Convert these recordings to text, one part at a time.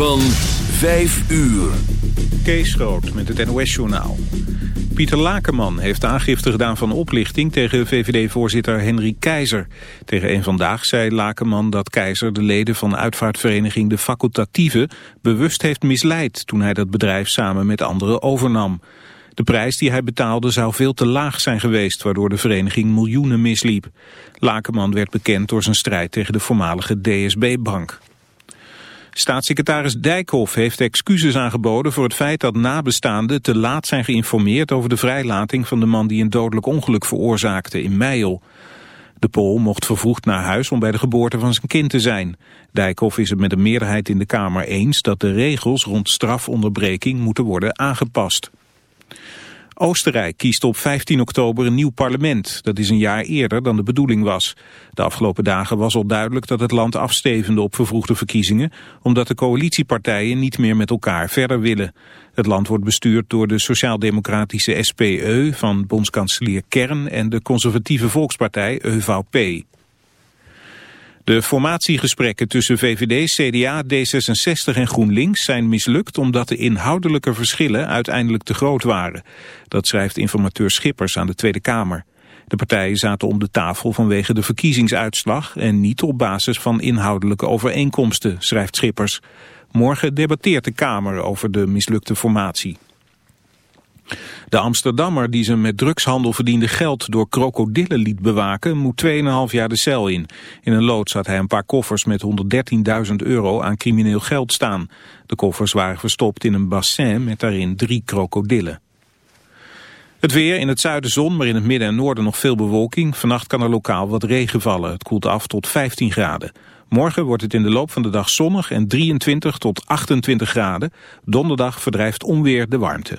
Van 5 uur. Kees Groot met het NOS-journaal. Pieter Lakenman heeft aangifte gedaan van oplichting tegen VVD-voorzitter Henry Keizer. Tegen een Vandaag zei Lakenman dat Keizer de leden van uitvaartvereniging De Facultatieve bewust heeft misleid toen hij dat bedrijf samen met anderen overnam. De prijs die hij betaalde zou veel te laag zijn geweest, waardoor de vereniging miljoenen misliep. Lakenman werd bekend door zijn strijd tegen de voormalige DSB-bank. Staatssecretaris Dijkhoff heeft excuses aangeboden voor het feit dat nabestaanden te laat zijn geïnformeerd over de vrijlating van de man die een dodelijk ongeluk veroorzaakte in Meijel. De Pool mocht vervroegd naar huis om bij de geboorte van zijn kind te zijn. Dijkhoff is het met een meerderheid in de Kamer eens dat de regels rond strafonderbreking moeten worden aangepast. Oostenrijk kiest op 15 oktober een nieuw parlement. Dat is een jaar eerder dan de bedoeling was. De afgelopen dagen was al duidelijk dat het land afstevende op vervroegde verkiezingen... omdat de coalitiepartijen niet meer met elkaar verder willen. Het land wordt bestuurd door de sociaal-democratische SPE van bondskanselier Kern... en de conservatieve volkspartij EVP. De formatiegesprekken tussen VVD, CDA, D66 en GroenLinks zijn mislukt omdat de inhoudelijke verschillen uiteindelijk te groot waren. Dat schrijft informateur Schippers aan de Tweede Kamer. De partijen zaten om de tafel vanwege de verkiezingsuitslag en niet op basis van inhoudelijke overeenkomsten, schrijft Schippers. Morgen debatteert de Kamer over de mislukte formatie. De Amsterdammer die zijn met drugshandel verdiende geld door krokodillen liet bewaken moet 2,5 jaar de cel in. In een loods had hij een paar koffers met 113.000 euro aan crimineel geld staan. De koffers waren verstopt in een bassin met daarin drie krokodillen. Het weer, in het zuiden zon, maar in het midden en noorden nog veel bewolking. Vannacht kan er lokaal wat regen vallen. Het koelt af tot 15 graden. Morgen wordt het in de loop van de dag zonnig en 23 tot 28 graden. Donderdag verdrijft onweer de warmte.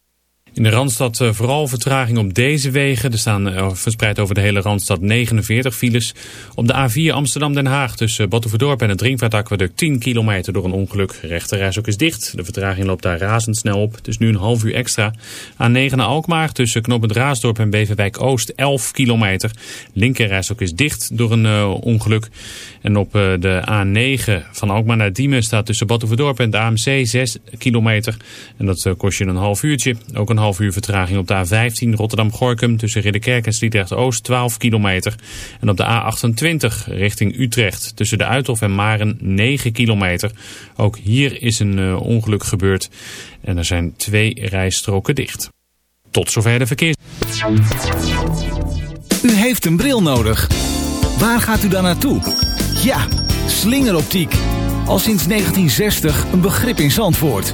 In de Randstad uh, vooral vertraging op deze wegen. Er staan uh, verspreid over de hele Randstad 49 files. Op de A4 Amsterdam-Den Haag tussen Batuverdorp en het Drinkvaartaqueduct 10 kilometer door een ongeluk. Rechterreis ook is dicht. De vertraging loopt daar razendsnel op. Het is nu een half uur extra. A9 naar Alkmaar tussen Knoopend Raasdorp en Beverwijk Oost 11 kilometer. Linkerreis ook is dicht door een uh, ongeluk. En op de A9 van Alkmaar naar Diemen staat tussen Batuverdorp en de AMC 6 kilometer. En dat kost je een half uurtje. Ook een half uur vertraging op de A15 Rotterdam-Gorkum tussen Ridderkerk en Sliedrecht-Oost 12 kilometer. En op de A28 richting Utrecht tussen de Uithof en Maren 9 kilometer. Ook hier is een uh, ongeluk gebeurd en er zijn twee rijstroken dicht. Tot zover de verkeers. U heeft een bril nodig. Waar gaat u dan naartoe? Ja, slingeroptiek. Al sinds 1960 een begrip in Zandvoort.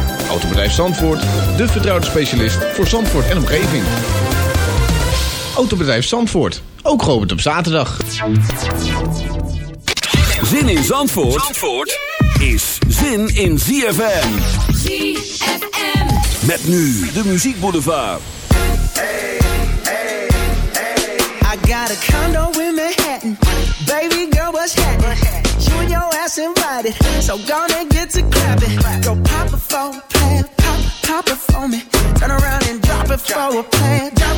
Autobedrijf Zandvoort, de vertrouwde specialist voor Zandvoort en omgeving. Autobedrijf Zandvoort, ook geopend op zaterdag. Zin in Zandvoort, Zandvoort is zin in ZFM. ZFM. Met nu de Muziek Boulevard. Hey, hey, hey. I got a condo Baby girl, what's happening? You and your ass invited. So gonna get to clapping. Go pop a plan, pop, pop it for me. Turn around and drop it for a plan. Drop,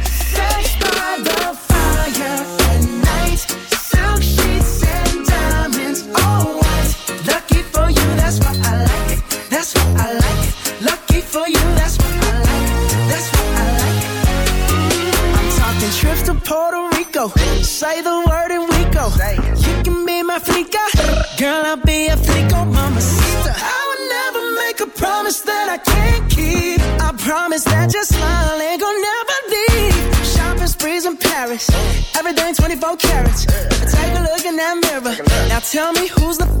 Tell me who's the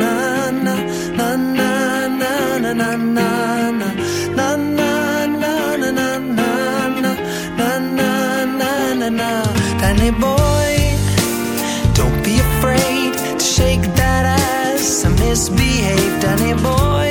misbehaved anymore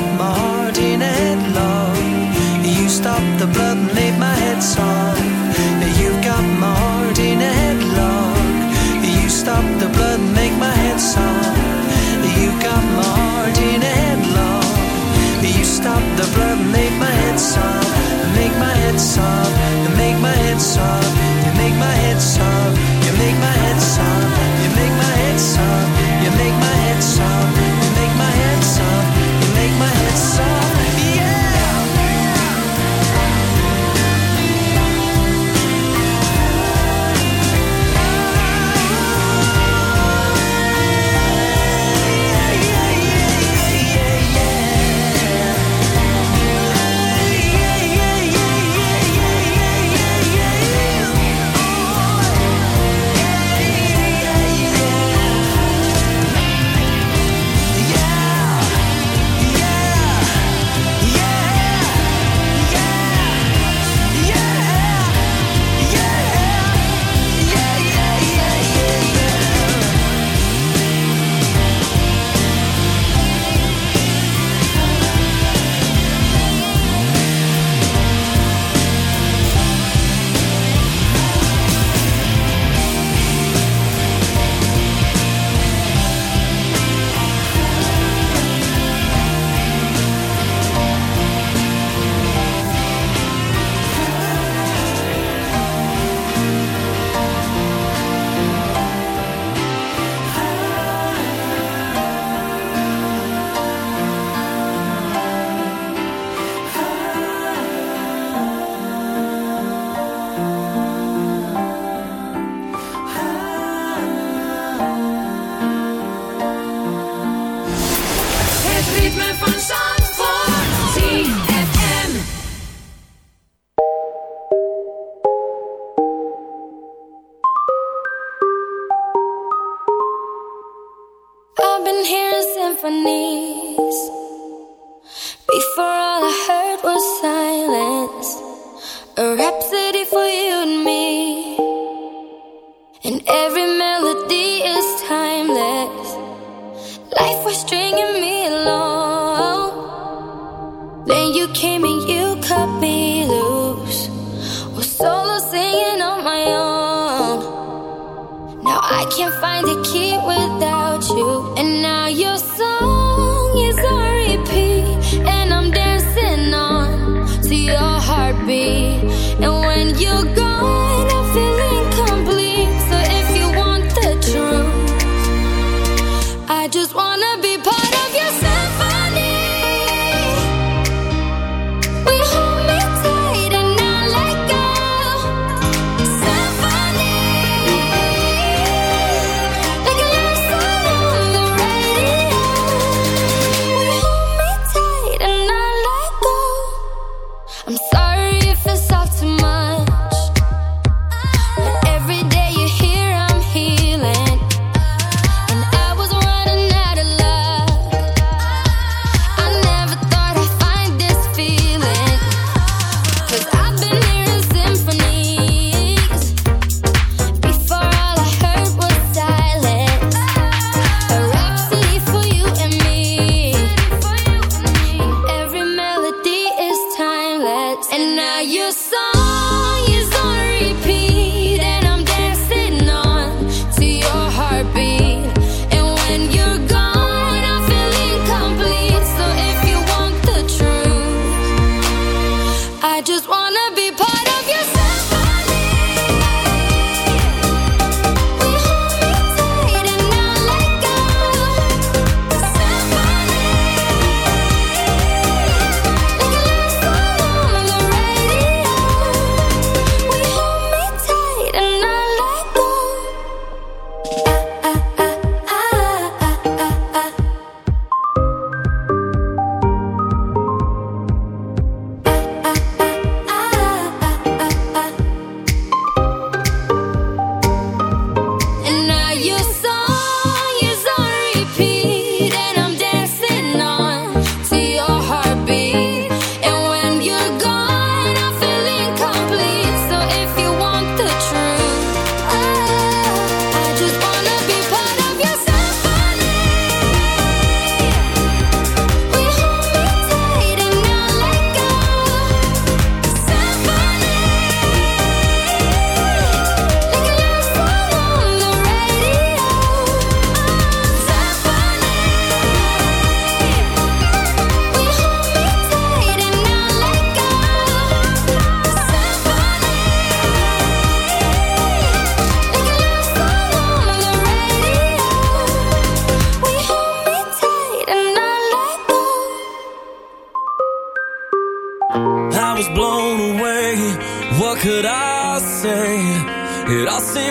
my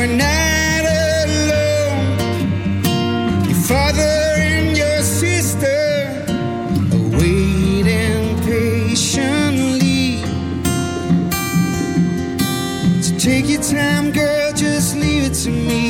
we're not alone. Your father and your sister are waiting patiently. So take your time, girl, just leave it to me.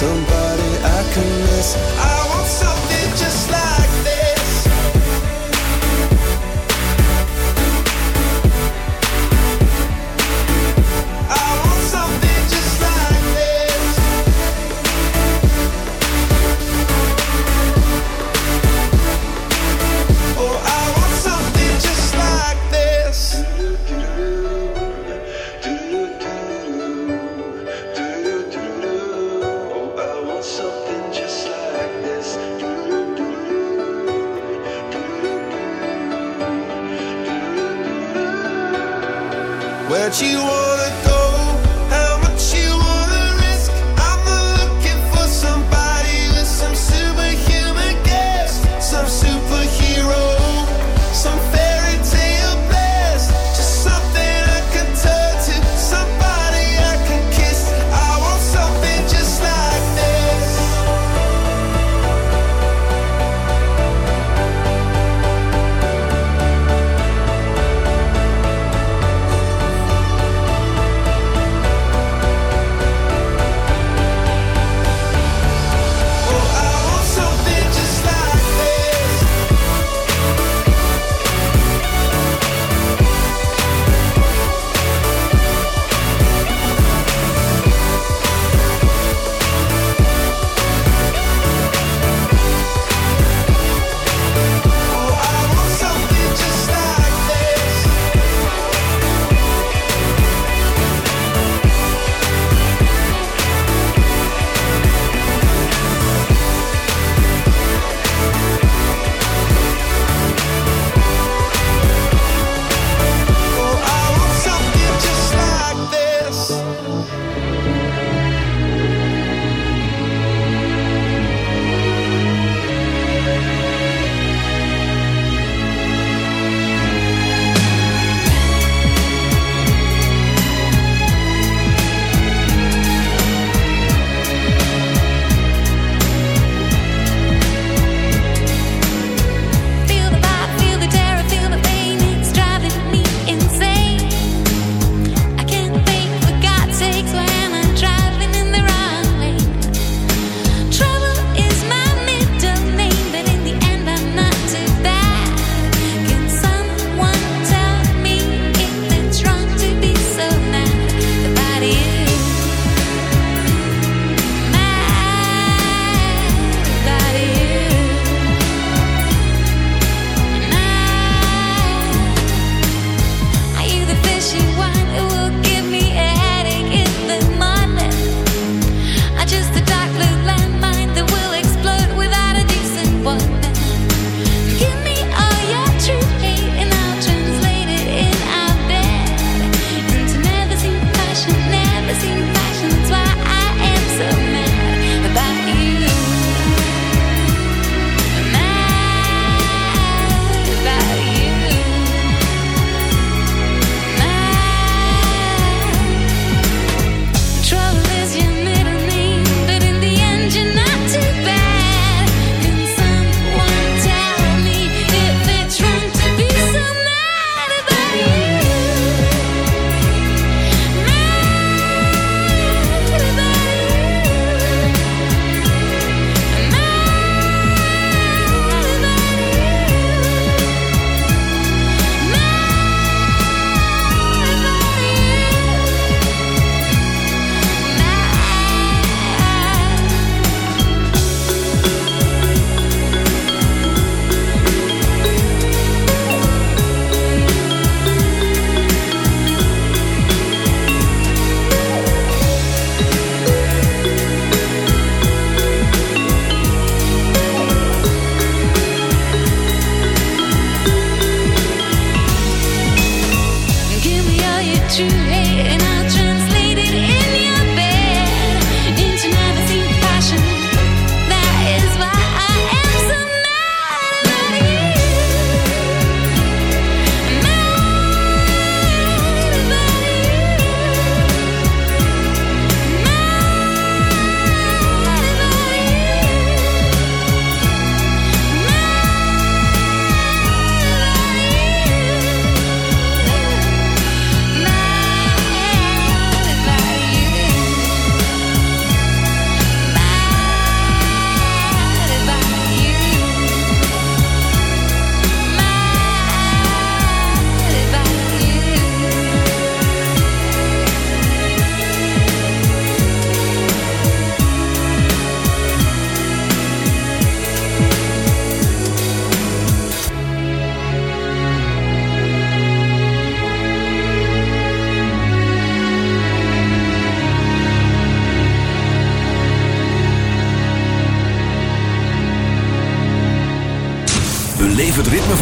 somebody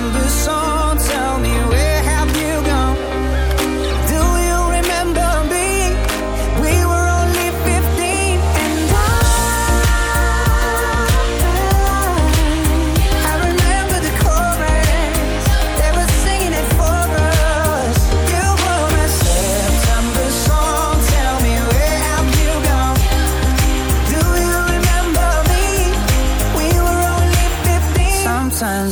December song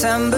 September.